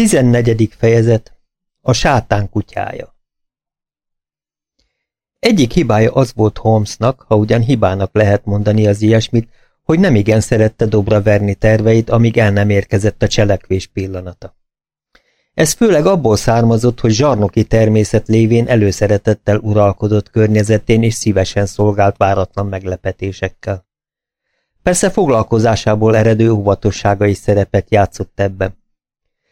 Tizennegyedik fejezet A sátán kutyája Egyik hibája az volt Holmesnak, ha ugyan hibának lehet mondani az ilyesmit, hogy nem igen szerette dobra verni terveit, amíg el nem érkezett a cselekvés pillanata. Ez főleg abból származott, hogy zsarnoki természet lévén előszeretettel uralkodott környezetén és szívesen szolgált váratlan meglepetésekkel. Persze foglalkozásából eredő óvatossága is szerepet játszott ebben.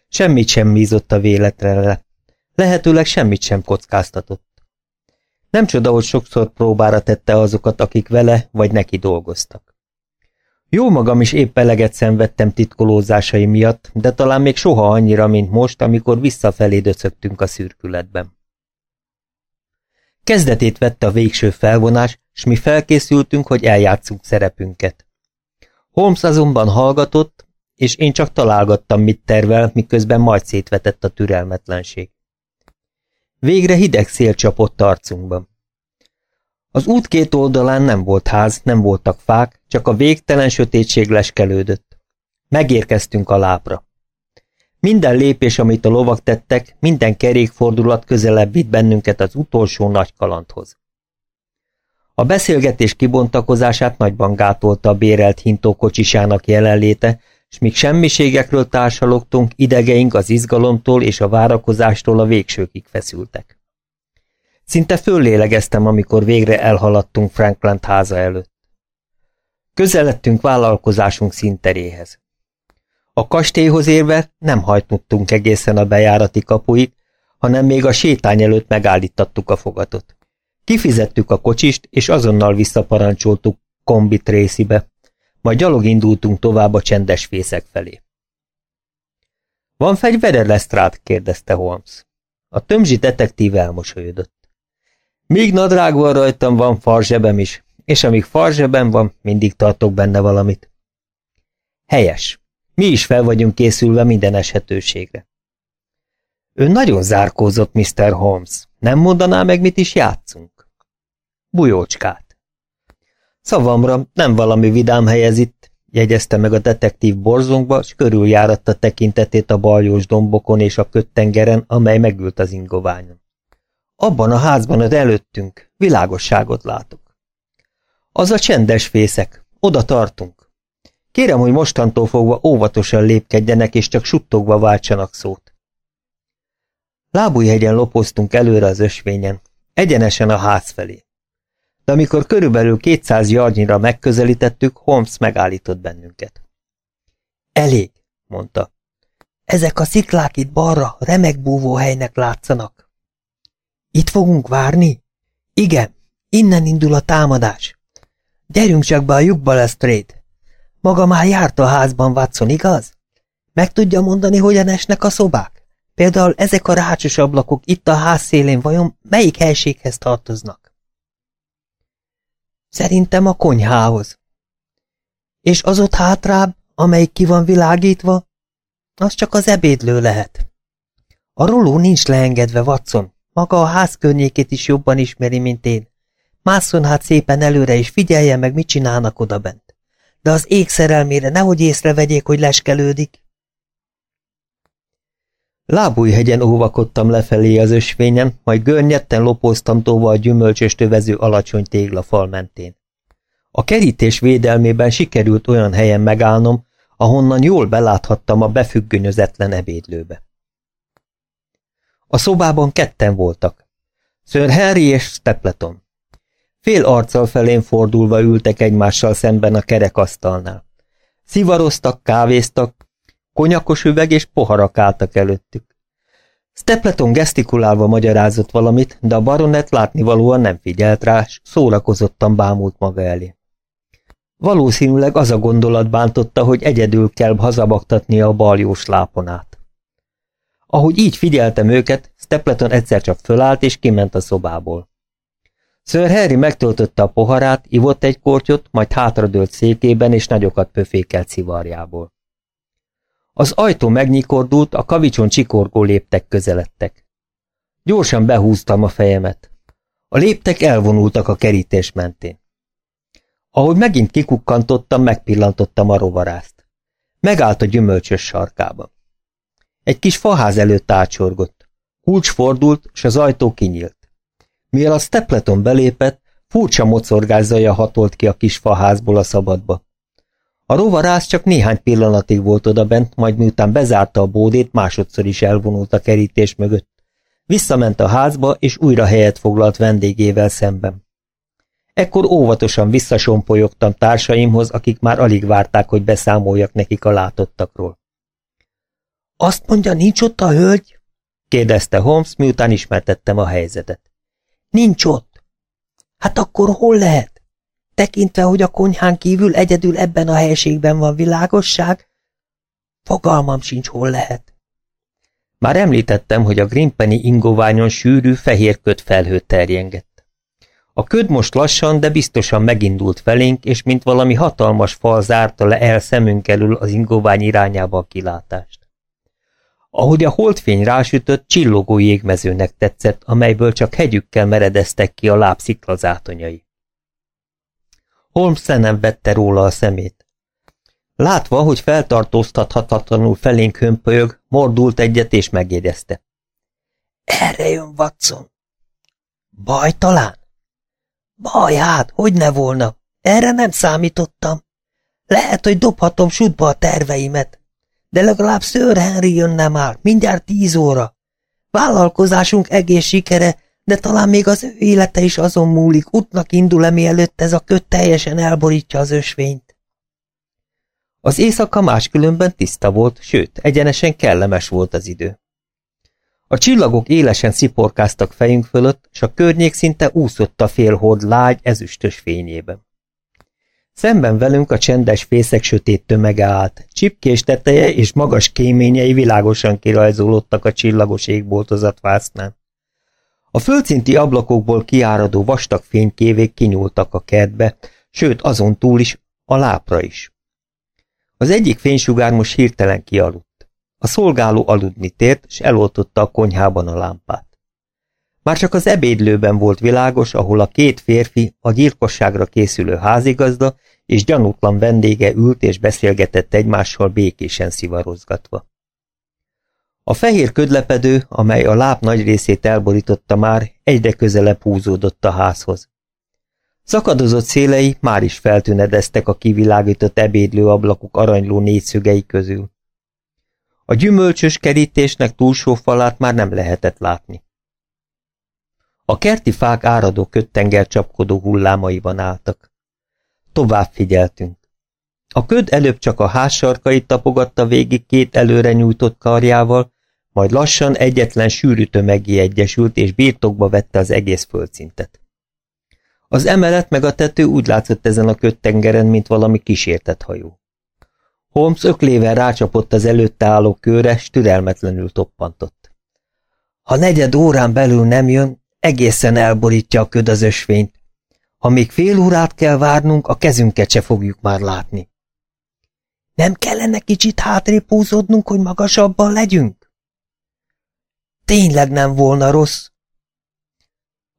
Semmit sem bízott a véletre lehetőleg semmit sem kockáztatott. Nem csoda, hogy sokszor próbára tette azokat, akik vele vagy neki dolgoztak. Jó magam is épp eleget szenvedtem titkolózásai miatt, de talán még soha annyira, mint most, amikor visszafelé döcögtünk a szürkületben. Kezdetét vette a végső felvonás, s mi felkészültünk, hogy eljátszunk szerepünket. Holmes azonban hallgatott, és én csak találgattam, mit tervel, miközben majd szétvetett a türelmetlenség. Végre hideg szél csapott arcunkban. Az út két oldalán nem volt ház, nem voltak fák, csak a végtelen sötétség leskelődött. Megérkeztünk a lápra. Minden lépés, amit a lovak tettek, minden kerékfordulat közelebb vitt bennünket az utolsó nagy kalandhoz. A beszélgetés kibontakozását nagyban gátolta a bérelt hintókocsisának jelenléte, s míg semmiségekről társalogtunk, idegeink az izgalomtól és a várakozástól a végsőkig feszültek. Szinte föllélegeztem, amikor végre elhaladtunk Frankland háza előtt. Közeledtünk vállalkozásunk színteréhez. A kastélyhoz érve nem hajtottunk egészen a bejárati kapuig, hanem még a sétány előtt megállítattuk a fogatot. Kifizettük a kocsist, és azonnal visszaparancsoltuk kombit részibe, majd gyalog indultunk tovább a csendes fészek felé. Van fegyvere, Lestrade? kérdezte Holmes. A tömzsi detektív elmosolyodott. Míg nadrág van rajtam, van farzsebem is, és amíg farzsebem van, mindig tartok benne valamit. Helyes. Mi is fel vagyunk készülve minden eshetőségre. Ő nagyon zárkózott, Mr. Holmes. Nem mondaná meg, mit is játszunk? Bujócskát. Szavamra, nem valami vidám hely ez itt, jegyezte meg a detektív borzongba, s körüljáratta tekintetét a baljós dombokon és a köttengeren, amely megült az ingoványon. Abban a házban az előttünk, világosságot látok. Az a csendes fészek, oda tartunk. Kérem, hogy mostantól fogva óvatosan lépkedjenek, és csak suttogva váltsanak szót. Lábújhegyen lopoztunk előre az ösvényen, egyenesen a ház felé. De amikor körülbelül 200 jarnyira megközelítettük, Holmes megállított bennünket. Elég, mondta. Ezek a sziklák itt balra remek búvóhelynek látszanak. Itt fogunk várni? Igen, innen indul a támadás. Gyerünk csak be a lyukba lesz trade. Maga már járt a házban, Watson, igaz? Meg tudja mondani, hogyan esnek a szobák? Például ezek a rácsos ablakok itt a ház szélén vajon melyik helységhez tartoznak? Szerintem a konyhához. És az ott hátrább, amelyik ki van világítva, az csak az ebédlő lehet. A roló nincs leengedve, Watson. Maga a ház környékét is jobban ismeri, mint én. Másszon hát szépen előre, és figyelje meg, mit csinálnak odabent. De az ég szerelmére nehogy észrevegyék, hogy leskelődik. Lábújhegyen óvakodtam lefelé az ösvényen, majd görnyetten lopóztam tovább a gyümölcsös tövező alacsony téglafal mentén. A kerítés védelmében sikerült olyan helyen megállnom, ahonnan jól beláthattam a befüggönyözetlen ebédlőbe. A szobában ketten voltak. Sir Harry és Stapleton. Fél arccal felén fordulva ültek egymással szemben a kerekasztalnál. Szivaroztak, kávéztak, konyakos üveg és poharak álltak előttük. Stapleton gesztikulálva magyarázott valamit, de a baronet látnivalóan nem figyelt rá, s szórakozottan bámult maga elé. Valószínűleg az a gondolat bántotta, hogy egyedül kell hazabaktatnia a baljós láponát. Ahogy így figyeltem őket, Stapleton egyszer csak fölállt és kiment a szobából. Sir Harry megtöltötte a poharát, ivott egy kortyot, majd hátradőlt székében és nagyokat pöfékelt szivarjából. Az ajtó megnyikordult, a kavicson csikorgó léptek közeledtek. Gyorsan behúztam a fejemet. A léptek elvonultak a kerítés mentén. Ahogy megint kikukkantottam, megpillantottam a rovarászt. Megállt a gyümölcsös sarkában. Egy kis faház előtt átsorgott. Kulcs fordult, s az ajtó kinyílt. Mivel a Stepleton belépett, furcsa mocorgás hatolt ki a kis faházból a szabadba. A rovarász csak néhány pillanatig volt odabent, majd miután bezárta a bódét, másodszor is elvonult a kerítés mögött. Visszament a házba, és újra helyet foglalt vendégével szemben. Ekkor óvatosan visszasompolyogtam társaimhoz, akik már alig várták, hogy beszámoljak nekik a látottakról. Azt mondja, nincs ott a hölgy? kérdezte Holmes, miután ismertettem a helyzetet. Nincs ott. Hát akkor hol lehet? Tekintve, hogy a konyhán kívül egyedül ebben a helységben van világosság, fogalmam sincs, hol lehet. Már említettem, hogy a Grimpeni ingoványon sűrű, fehér köd felhőt terjengett. A köd most lassan, de biztosan megindult felénk, és mint valami hatalmas fal zárta le el szemünk elől az ingovány irányába a kilátást. Ahogy a holdfény rásütött, csillogó jégmezőnek tetszett, amelyből csak hegyükkel meredeztek ki a láb sziklazátonyai. Holmes nem vette róla a szemét. Látva, hogy feltartóztathatatlanul felénk hömpölyög, mordult egyet és megjegyezte. Erre jön, Watson. Baj talán? Baj hát, hogy ne volna. Erre nem számítottam. Lehet, hogy dobhatom sútba a terveimet. De legalább Sir Henry jönne már, mindjárt tíz óra. Vállalkozásunk egész sikere, de talán még az ő élete is azon múlik, útnak indul-e mielőtt ez a köt teljesen elborítja az ösvényt. Az éjszaka máskülönben tiszta volt, sőt, egyenesen kellemes volt az idő. A csillagok élesen sziporkáztak fejünk fölött, s a környék szinte úszott a félhord lágy, ezüstös fényében. Szemben velünk a csendes fészek sötét tömege állt, csipkés teteje és magas kéményei világosan kirajzolódtak a csillagos égboltozat vásznán. A földszinti ablakokból kiáradó vastag fénykévék kinyúltak a kertbe, sőt azon túl is, a lápra is. Az egyik fénysugár most hirtelen kialudt. A szolgáló aludni tért, s eloltotta a konyhában a lámpát. Már csak az ebédlőben volt világos, ahol a két férfi, a gyilkosságra készülő házigazda és gyanútlan vendége ült és beszélgetett egymással békésen szivarozgatva. A fehér ködlepedő, amely a láb nagy részét elborította már, egyre közelebb húzódott a házhoz. Szakadozott szélei már is feltűnedeztek a kivilágított ebédlő ablakok aranyló négyszögei közül. A gyümölcsös kerítésnek túlsó falát már nem lehetett látni. A kerti fák áradó köttenger csapkodó hullámaiban álltak. Tovább figyeltünk. A köd előbb csak a ház sarkait tapogatta végig két előre nyújtott karjával, majd lassan egyetlen sűrű tömegé egyesült és birtokba vette az egész földszintet. Az emelet meg a tető úgy látszott ezen a köttengeren, mint valami kísértett hajó. Holmes öklével rácsapott az előtte álló kőre, s türelmetlenül toppantott. Ha negyed órán belül nem jön, egészen elborítja a köd az ösvényt. Ha még fél órát kell várnunk, a kezünket se fogjuk már látni. Nem kellene kicsit hátrébb hogy magasabban legyünk? Tényleg nem volna rossz.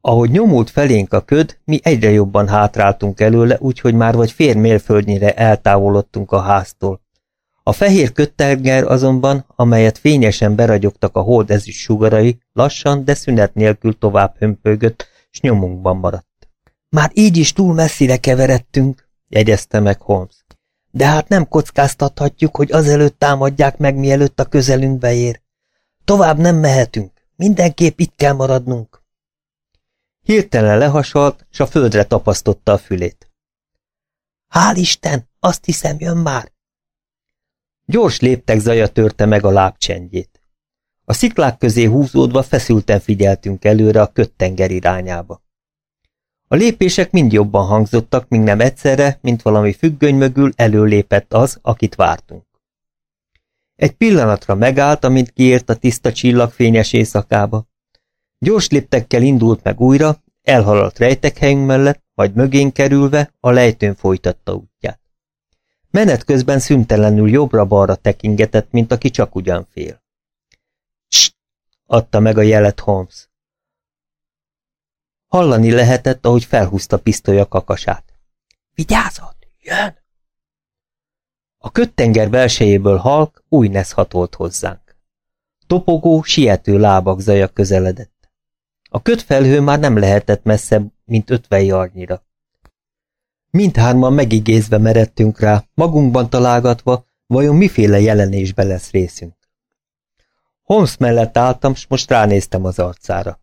Ahogy nyomult felénk a köd, mi egyre jobban hátráltunk előle, úgyhogy már vagy fél mérföldnyire eltávolodtunk a háztól. A fehér köttenger azonban, amelyet fényesen beragyogtak a hold ezüst sugarai, lassan, de szünet nélkül tovább hömpögött, s nyomunkban maradt. Már így is túl messzire keveredtünk, jegyezte meg Holmes. De hát nem kockáztathatjuk, hogy azelőtt támadják meg, mielőtt a közelünkbe ér. Tovább nem mehetünk, mindenképp itt kell maradnunk. Hirtelen lehasalt, s a földre tapasztotta a fülét. Hál' Isten, azt hiszem, jön már. Gyors léptek zaja törte meg a lábcsendjét. A sziklák közé húzódva feszülten figyeltünk előre a köttenger irányába. A lépések mind jobban hangzottak, míg nem egyszerre, mint valami függöny mögül előlépett az, akit vártunk. Egy pillanatra megállt, amint kiért a tiszta csillagfényes éjszakába. Gyors léptekkel indult meg újra, elhaladt rejtekhelyünk mellett, majd mögén kerülve a lejtőn folytatta útját. Menet közben szüntelenül jobbra-balra tekingetett, mint aki csak ugyan fél. Cs! adta meg a jelet Holmes. Hallani lehetett, ahogy felhúzta pisztolya kakasát. Vigyázat, jön! A köttenger belsejéből halk új nesz hatolt hozzánk. Topogó, siető lábak zaja közeledett. A kötfelhő már nem lehetett messzebb, mint ötven jarnyira. Mindhárman megigézve meredtünk rá, magunkban találgatva, vajon miféle jelenésbe lesz részünk. Holmes mellett álltam, s most ránéztem az arcára.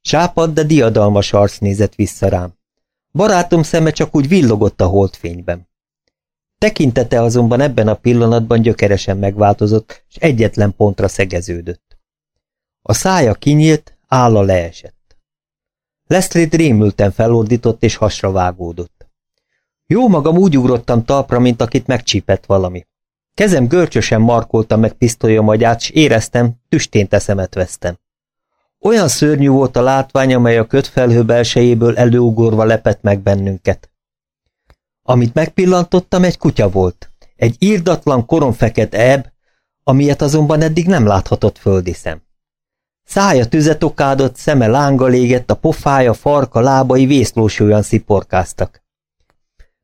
Sápad, de diadalmas arc nézett vissza rám. Barátom szeme csak úgy villogott a holdfényben. Tekintete azonban ebben a pillanatban gyökeresen megváltozott, és egyetlen pontra szegeződött. A szája kinyílt, álla leesett. Lestrade rémülten felordított és hasra vágódott. Jó magam úgy ugrottam talpra, mint akit megcsípett valami. Kezem görcsösen markolta meg pisztolyom agyát, s éreztem, tüstén teszemet vesztem. Olyan szörnyű volt a látvány, amely a kötfelhő belsejéből előugorva lepett meg bennünket. Amit megpillantottam, egy kutya volt. Egy írdatlan, koronfeket ebb, amilyet azonban eddig nem láthatott földi szem. Szája tüzet okádott, szeme lángal égett, a pofája, farka, lábai vészlósúlyan sziporkáztak.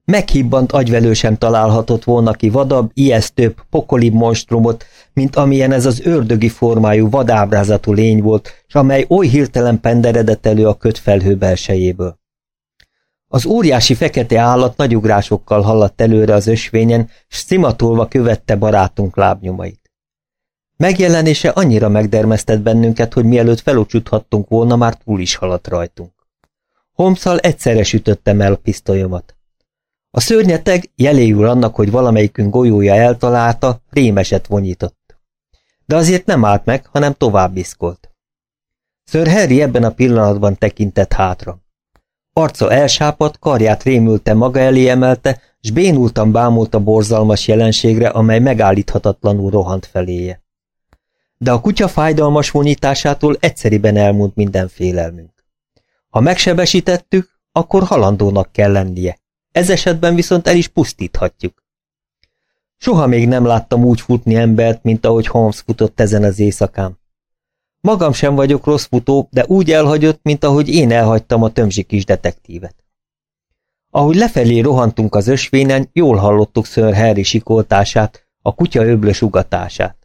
Meghibbant agyvelő sem találhatott volna ki vadabb, ijesztőbb, pokolibb monstrumot, mint amilyen ez az ördögi formájú vadábrázatú lény volt, s amely oly hirtelen penderedett elő a kötfelhő belsejéből. Az óriási fekete állat nagy ugrásokkal haladt előre az ösvényen, s szimatolva követte barátunk lábnyomait. Megjelenése annyira megdermesztett bennünket, hogy mielőtt felocsuthattunk volna, már túl is haladt rajtunk. Holmszal egyszerre sütöttem el a pisztolyomat. A szörnyeteg, jeléül annak, hogy valamelyikünk golyója eltalálta, rémeset vonyított. De azért nem állt meg, hanem tovább iszkolt. Sir Harry ebben a pillanatban tekintett hátra. Arca elsápadt, karját rémülten maga elé emelte, s bénultan bámult a borzalmas jelenségre, amely megállíthatatlanul rohant feléje. De a kutya fájdalmas vonyításától egyszeriben elmúlt minden félelmünk. Ha megsebesítettük, akkor halandónak kell lennie. Ez esetben viszont el is pusztíthatjuk. Soha még nem láttam úgy futni embert, mint ahogy Holmes futott ezen az éjszakán. Magam sem vagyok rossz futó, de úgy elhagyott, mint ahogy én elhagytam a tömzsi kis detektívet. Ahogy lefelé rohantunk az ösvénen, jól hallottuk Sir Harry sikoltását, a kutya öblös ugatását.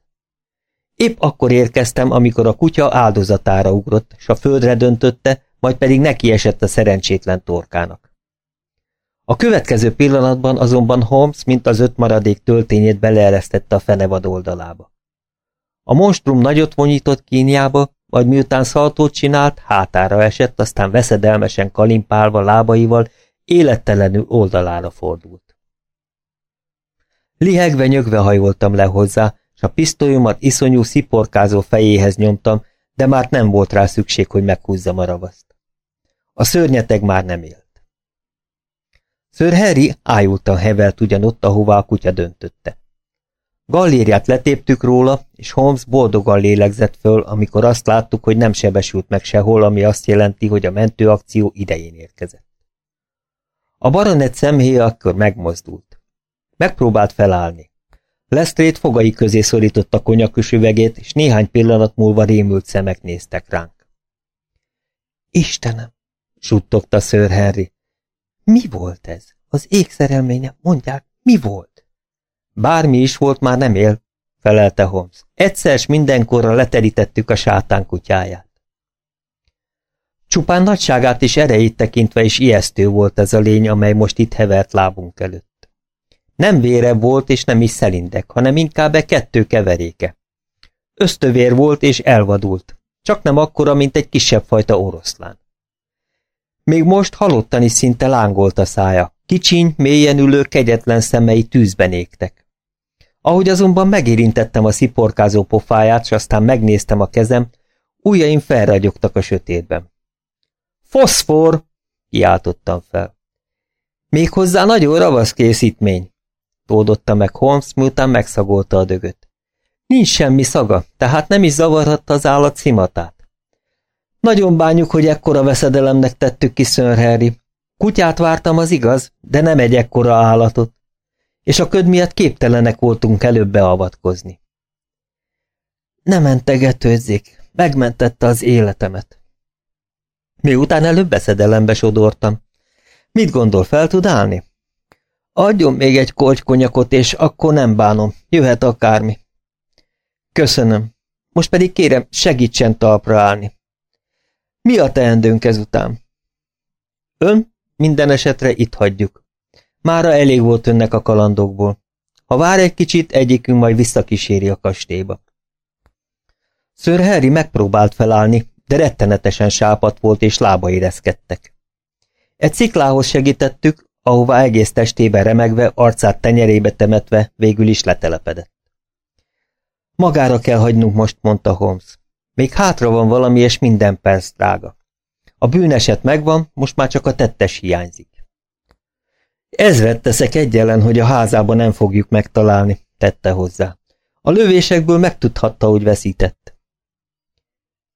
Épp akkor érkeztem, amikor a kutya áldozatára ugrott, s a földre döntötte, majd pedig neki a szerencsétlen torkának. A következő pillanatban azonban Holmes, mint az öt maradék töltényét beleeresztette a fenevad oldalába. A monstrum nagyot vonyított kínjába, majd miután szaltót csinált, hátára esett, aztán veszedelmesen kalimpálva lábaival élettelenül oldalára fordult. Lihegve nyögve hajoltam le hozzá, s a pisztolyomat iszonyú sziporkázó fejéhez nyomtam, de már nem volt rá szükség, hogy meghúzzam a ravaszt. A szörnyeteg már nem él. Sir Harry ájultan hevelt ugyanott, ahová a kutya döntötte. Gallériát letéptük róla, és Holmes boldogan lélegzett föl, amikor azt láttuk, hogy nem sebesült meg sehol, ami azt jelenti, hogy a mentőakció idején érkezett. A baronet szemhéja akkor megmozdult. Megpróbált felállni. Lestrade fogai közé szorította konyakös üvegét, és néhány pillanat múlva rémült szemek néztek ránk. Istenem! suttogta Sir Harry. Mi volt ez? Az ég szerelménye, mondják, mi volt? Bármi is volt, már nem él, felelte Holmes. Egyszer s mindenkorra leterítettük a sátán kutyáját. Csupán nagyságát és erejét tekintve is ijesztő volt ez a lény, amely most itt hevert lábunk előtt. Nem vére volt és nem is szelindek, hanem inkább e kettő keveréke. Ösztövér volt és elvadult, csak nem akkora, mint egy kisebb fajta oroszlán. Még most halottan is szinte lángolt a szája, kicsiny, mélyen ülő, kegyetlen szemei tűzben égtek. Ahogy azonban megérintettem a sziporkázó pofáját, s aztán megnéztem a kezem, ujjaim felragyogtak a sötétben. Foszfor! kiáltottam fel. Méghozzá nagyon ravasz készítmény, tódotta meg Holmes, miután megszagolta a dögöt. Nincs semmi szaga, tehát nem is zavarhatta az állat szimatát. Nagyon bánjuk, hogy ekkora veszedelemnek tettük ki Sir Harry. Kutyát vártam, az igaz, de nem egy ekkora állatot. És a köd miatt képtelenek voltunk előbb beavatkozni. Nem mentegetőzzék, megmentette az életemet. Miután előbb veszedelembe sodortam. Mit gondol, fel tud állni? Adjon még egy kortykonyakot, és akkor nem bánom, jöhet akármi. Köszönöm, most pedig kérem, segítsen talpra állni. Mi a teendőnk ezután? Ön minden esetre itt hagyjuk. Mára elég volt önnek a kalandokból. Ha vár egy kicsit, egyikünk majd visszakíséri a kastélyba. Sir Harry megpróbált felállni, de rettenetesen sápat volt és lábai reszkedtek. Egy sziklához segítettük, ahová egész testében remegve, arcát tenyerébe temetve végül is letelepedett. Magára kell hagynunk most, mondta Holmes. Még hátra van valami, és minden perc drága. A bűneset megvan, most már csak a tettes hiányzik. Ezret teszek egyelen, hogy a házában nem fogjuk megtalálni, tette hozzá. A lövésekből megtudhatta, hogy veszített.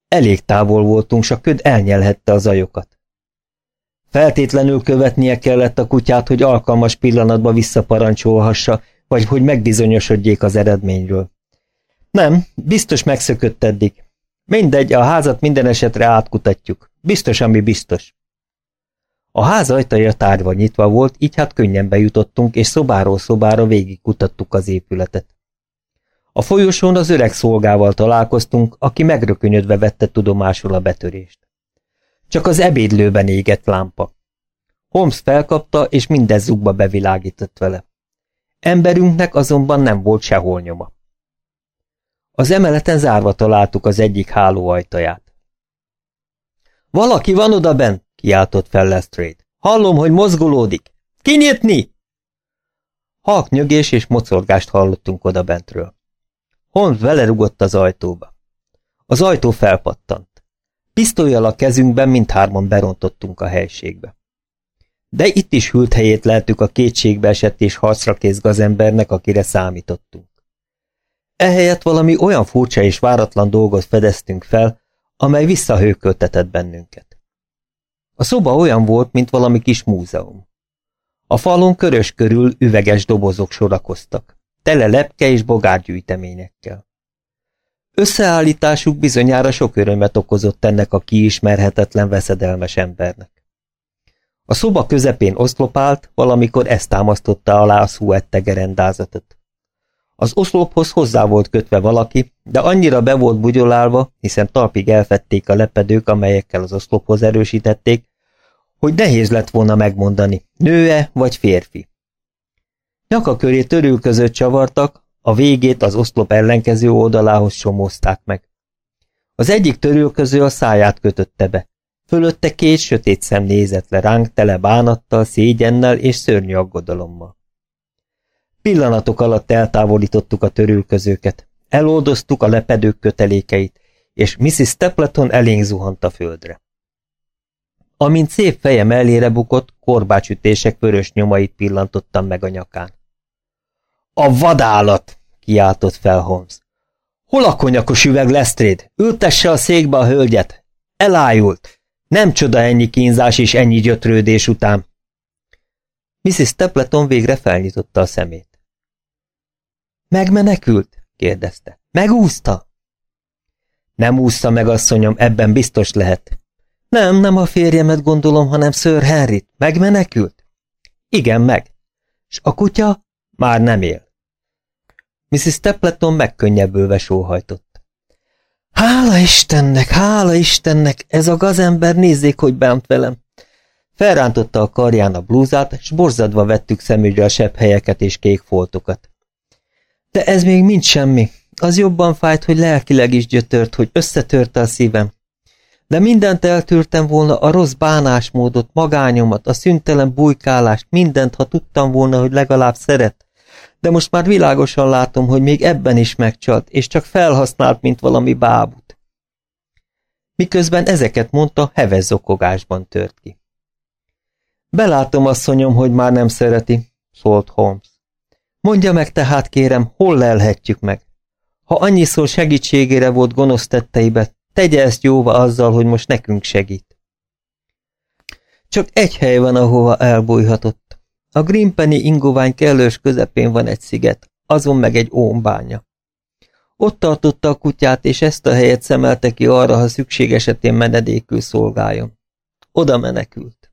Elég távol voltunk, s a köd elnyelhette az ajokat. Feltétlenül követnie kellett a kutyát, hogy alkalmas pillanatba visszaparancsolhassa, vagy hogy megbizonyosodjék az eredményről. Nem, biztos megszökött eddig. Mindegy, a házat minden esetre átkutatjuk. Biztos, ami biztos. A ház ajtaja tárgyva nyitva volt, így hát könnyen bejutottunk, és szobáról szobára végig kutattuk az épületet. A folyosón az öreg szolgával találkoztunk, aki megrökönyödve vette tudomásul a betörést. Csak az ebédlőben égett lámpa. Holmes felkapta, és mindez zugba bevilágított vele. Emberünknek azonban nem volt sehol nyoma. Az emeleten zárva találtuk az egyik háló ajtaját. Valaki van oda bent, kiáltott fel Lestrade. Hallom, hogy mozgolódik. Kinyitni! Halk nyögés és mocorgást hallottunk oda bentről. Holmes vele rugott az ajtóba. Az ajtó felpattant. Pisztolyjal a kezünkben mindhárman berontottunk a helységbe. De itt is hűlt helyét lehetük a kétségbe esett és harcra kész gazembernek, akire számítottunk. Ehelyett valami olyan furcsa és váratlan dolgot fedeztünk fel, amely visszahőköltetett bennünket. A szoba olyan volt, mint valami kis múzeum. A falon körös körül üveges dobozok sorakoztak, tele lepke és bogárgyűjteményekkel. Összeállításuk bizonyára sok örömet okozott ennek a kiismerhetetlen veszedelmes embernek. A szoba közepén oszlopált, valamikor ezt támasztotta alá a szuette gerendázatot. Az oszlophoz hozzá volt kötve valaki, de annyira be volt bugyolálva, hiszen talpig elfették a lepedők, amelyekkel az oszlophoz erősítették, hogy nehéz lett volna megmondani, nő-e vagy férfi. Nyaka köré törül között csavartak, a végét az oszlop ellenkező oldalához somózták meg. Az egyik törülköző a száját kötötte be. Fölötte két sötét szem nézett le ránk tele bánattal, szégyennel és szörnyű aggodalommal. Pillanatok alatt eltávolítottuk a törülközőket, eloldoztuk a lepedők kötelékeit, és Mrs. Stapleton elénk zuhant a földre. Amint szép feje mellére bukott, korbácsütések vörös nyomait pillantottam meg a nyakán. A vadállat! kiáltott fel Holmes. Hol a konyakos üveg, Lestrade? Ültesse a székbe a hölgyet! Elájult! Nem csoda ennyi kínzás és ennyi gyötrődés után. Mrs. Stapleton végre felnyitotta a szemét. Megmenekült? kérdezte. Megúszta? Nem úszta meg, asszonyom, ebben biztos lehet. Nem, nem a férjemet gondolom, hanem Sir Henryt. Megmenekült? Igen, meg. S a kutya? Már nem él. Mrs. Stapleton megkönnyebbülve sóhajtott. Hála Istennek, hála Istennek, ez a gazember nézzék, hogy bánt velem. Felrántotta a karján a blúzát, s borzadva vettük szemügyre a sebb helyeket és kék foltokat. De ez még mind semmi. Az jobban fájt, hogy lelkileg is gyötört, hogy összetörte a szívem. De mindent eltűrtem volna, a rossz bánásmódot, magányomat, a szüntelen bujkálást, mindent, ha tudtam volna, hogy legalább szeret. De most már világosan látom, hogy még ebben is megcsalt, és csak felhasznált, mint valami bábut. Miközben ezeket mondta, heves zokogásban tört ki. Belátom, asszonyom, hogy már nem szereti, szólt Holmes. Mondja meg tehát, kérem, hol lelhetjük meg? Ha annyiszor segítségére volt gonosz tetteibe, tegye ezt jóva azzal, hogy most nekünk segít. Csak egy hely van, ahova elbújhatott. A Greenpenny ingovány kellős közepén van egy sziget, azon meg egy ómbánya. Ott tartotta a kutyát, és ezt a helyet szemelte ki arra, ha szükség esetén menedékül szolgáljon. Oda menekült.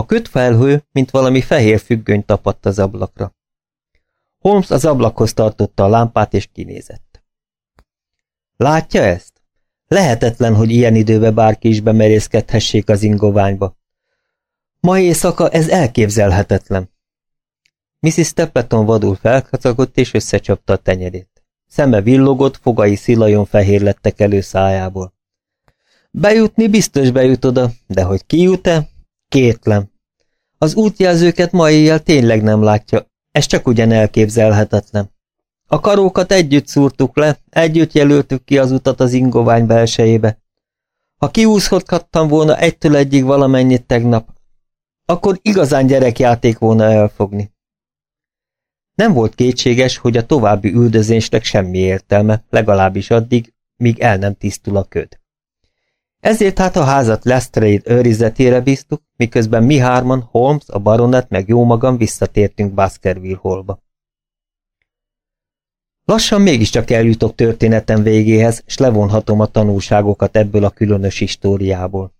A kötfelhő, mint valami fehér függöny tapadt az ablakra. Holmes az ablakhoz tartotta a lámpát és kinézett. Látja ezt? Lehetetlen, hogy ilyen időben bárki is bemerészkedhessék az ingoványba. Ma éjszaka ez elképzelhetetlen. Mrs. Stapleton vadul felkacagott és összecsapta a tenyerét. Szeme villogott, fogai szilajon fehér lettek elő szájából. Bejutni biztos bejut oda, de hogy kijut-e? Kétlem. Az útjelzőket ma éjjel tényleg nem látja, ez csak ugyan elképzelhetetlen. A karókat együtt szúrtuk le, együtt jelöltük ki az utat az ingovány belsejébe. Ha kiúszhattam volna egytől egyig valamennyit tegnap, akkor igazán gyerekjáték volna elfogni. Nem volt kétséges, hogy a további üldözésnek semmi értelme, legalábbis addig, míg el nem tisztul a köd. Ezért hát a házat Lestrade őrizetére bíztuk, miközben mi hárman, Holmes, a baronet meg jó magam visszatértünk Baskerville holba. Lassan mégiscsak eljutok történetem végéhez, s levonhatom a tanulságokat ebből a különös históriából.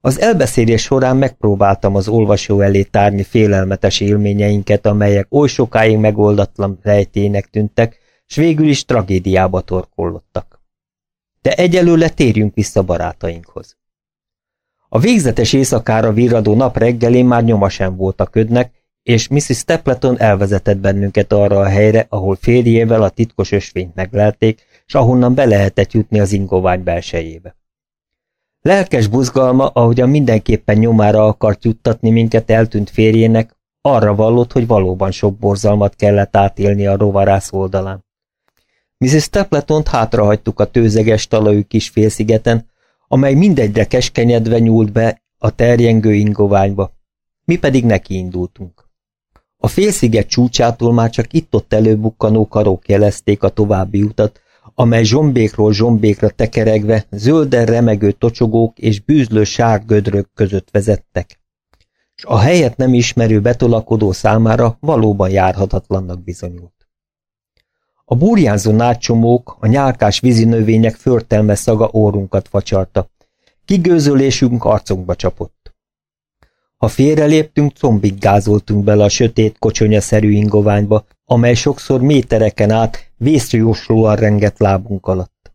Az elbeszélés során megpróbáltam az olvasó elé tárni félelmetes élményeinket, amelyek oly sokáig megoldatlan rejtének tűntek, s végül is tragédiába torkollottak. De egyelőre térjünk vissza barátainkhoz. A végzetes éjszakára virradó nap reggelén már nyoma sem volt a ködnek, és Mrs. Stapleton elvezetett bennünket arra a helyre, ahol férjével a titkos ösvényt meglelték, s ahonnan be lehetett jutni az ingovány belsejébe. Lelkes buzgalma, ahogyan mindenképpen nyomára akart juttatni minket eltűnt férjének, arra vallott, hogy valóban sok borzalmat kellett átélni a rovarász oldalán. Mrs. Stapletont hátrahagytuk a tőzeges talajú kis félszigeten, amely mindegyre keskenyedve nyúlt be a terjengő ingoványba. Mi pedig neki indultunk. A félsziget csúcsától már csak itt-ott előbukkanó karok jelezték a további utat, amely zsombékról zsombékra tekeregve zölden remegő tocsogók és bűzlő sárgödrök között vezettek. És a helyet nem ismerő betolakodó számára valóban járhatatlannak bizonyult. A burjánzó nácsomók, a nyálkás vízinövények förtelme szaga órunkat facsarta. Kigőzölésünk arcunkba csapott. Ha félreléptünk, combig gázoltunk bele a sötét, kocsonyaszerű ingoványba, amely sokszor métereken át vészjóslóan rengett lábunk alatt.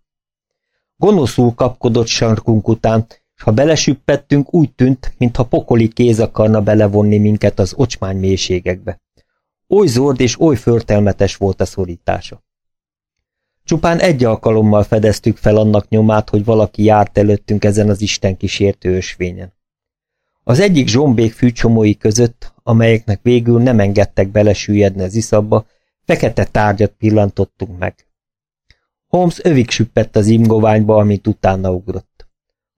Gonoszul kapkodott sarkunk után, s ha belesüppettünk, úgy tűnt, mintha pokoli kéz akarna belevonni minket az ocsmány mélységekbe. Oly zord és oly förtelmetes volt a szorítása. Csupán egy alkalommal fedeztük fel annak nyomát, hogy valaki járt előttünk ezen az Isten kísértő ösvényen. Az egyik zsombék fűcsomói között, amelyeknek végül nem engedtek belesüllyedni az iszabba, fekete tárgyat pillantottunk meg. Holmes övig süppett az imgoványba, amit utána ugrott.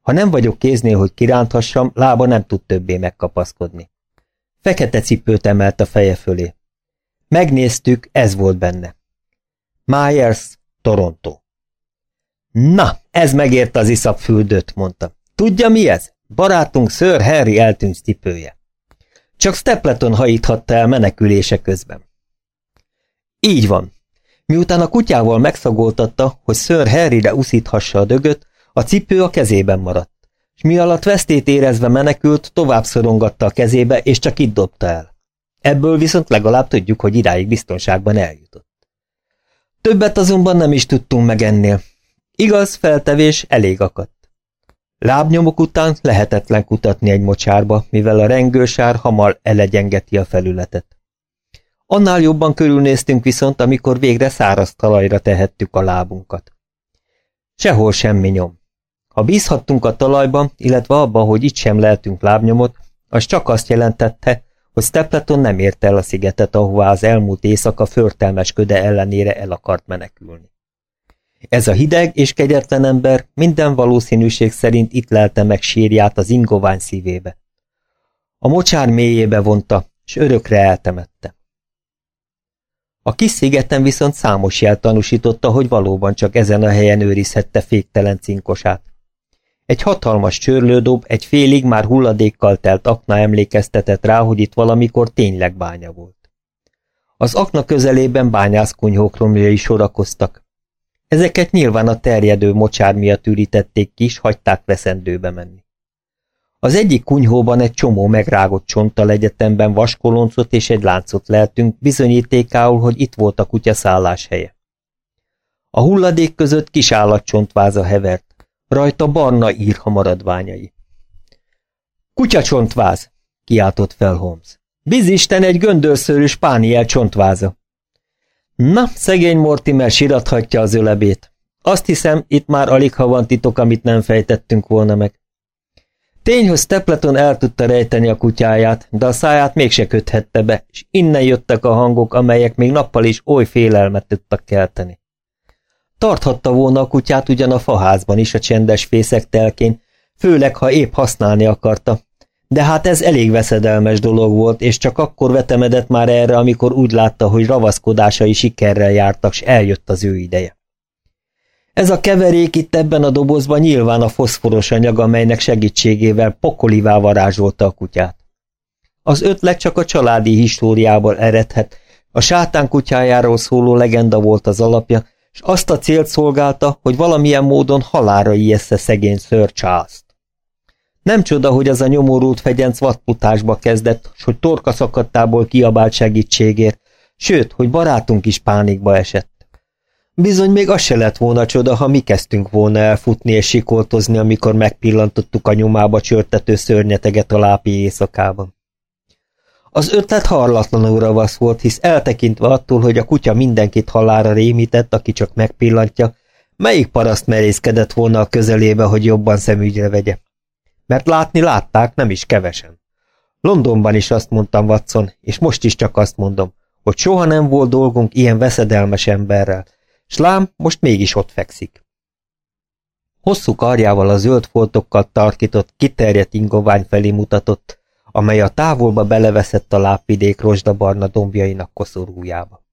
Ha nem vagyok kéznél, hogy kiránthassam, lába nem tud többé megkapaszkodni. Fekete cipőt emelt a feje fölé. Megnéztük, ez volt benne. Myers, Toronto. Na, ez megérte az iszap füldőt, mondta. Tudja mi ez? Barátunk Sir Harry eltűnt cipője. Csak Stapleton hajíthatta el menekülése közben. Így van. Miután a kutyával megszagoltatta, hogy Sir Harryre uszíthassa a dögöt, a cipő a kezében maradt, és mi alatt vesztét érezve menekült, tovább szorongatta a kezébe, és csak itt dobta el. Ebből viszont legalább tudjuk, hogy iráig biztonságban eljutott. Többet azonban nem is tudtunk meg ennél. Igaz, feltevés elég akadt. Lábnyomok után lehetetlen kutatni egy mocsárba, mivel a rengősár hamar elegyengeti a felületet. Annál jobban körülnéztünk viszont, amikor végre száraz talajra tehettük a lábunkat. Sehol semmi nyom. Ha bízhattunk a talajban, illetve abban, hogy itt sem lehetünk lábnyomot, az csak azt jelentette, hogy Stapleton nem ért el a szigetet, ahová az elmúlt éjszaka förtelmes köde ellenére el akart menekülni. Ez a hideg és kegyetlen ember minden valószínűség szerint itt lelte meg sírját az ingovány szívébe. A mocsár mélyébe vonta, s örökre eltemette. A kis szigeten viszont számos jel tanúsította, hogy valóban csak ezen a helyen őrizhette féktelen cinkosát. Egy hatalmas csörlődob, egy félig már hulladékkal telt akna emlékeztetett rá, hogy itt valamikor tényleg bánya volt. Az akna közelében bányászkunyhók romjai sorakoztak. Ezeket nyilván a terjedő mocsár miatt ürítették ki, s hagyták veszendőbe menni. Az egyik kunyhóban egy csomó megrágott csonttal egyetemben vaskoloncot és egy láncot lehetünk, bizonyítékául, hogy itt volt a kutya szálláshelye. A hulladék között kis állatcsontváza hevert, rajta barna írha maradványai. Kutyacsontváz! kiáltott fel Holmes. Bizisten egy göndörszörű spániel csontváza. Na, szegény Mortimer sirathatja az ölebét. Azt hiszem, itt már alig ha van titok, amit nem fejtettünk volna meg. Tény, hogy Stapleton el tudta rejteni a kutyáját, de a száját mégse köthette be, és innen jöttek a hangok, amelyek még nappal is oly félelmet tudtak kelteni. Tarthatta volna a kutyát ugyan a faházban is a csendes fészek telkén, főleg, ha épp használni akarta, de hát ez elég veszedelmes dolog volt, és csak akkor vetemedett már erre, amikor úgy látta, hogy ravaszkodásai sikerrel jártak, s eljött az ő ideje. Ez a keverék itt ebben a dobozban nyilván a foszforos anyag, amelynek segítségével pokolivá varázsolta a kutyát. Az ötlet csak a családi históriából eredhet, a sátán kutyájáról szóló legenda volt az alapja, és azt a célt szolgálta, hogy valamilyen módon halára ijeszte szegény Sir charles -t. Nem csoda, hogy az a nyomorult fegyenc vadputásba kezdett, s hogy torka szakadtából kiabált segítségért, sőt, hogy barátunk is pánikba esett. Bizony még az se lett volna csoda, ha mi kezdtünk volna elfutni és sikoltozni, amikor megpillantottuk a nyomába csörtető szörnyeteget a lápi éjszakában. Az ötlet harlatlanul ravasz volt, hisz eltekintve attól, hogy a kutya mindenkit halára rémített, aki csak megpillantja, melyik paraszt merészkedett volna a közelébe, hogy jobban szemügyre vegye. Mert látni látták, nem is kevesen. Londonban is azt mondtam, Watson, és most is csak azt mondom, hogy soha nem volt dolgunk ilyen veszedelmes emberrel, s lám, most mégis ott fekszik. Hosszú karjával a zöld foltokkal tarkított, kiterjedt ingovány felé mutatott, amely a távolba beleveszett a lápvidék rozsdabarna dombjainak koszorújába.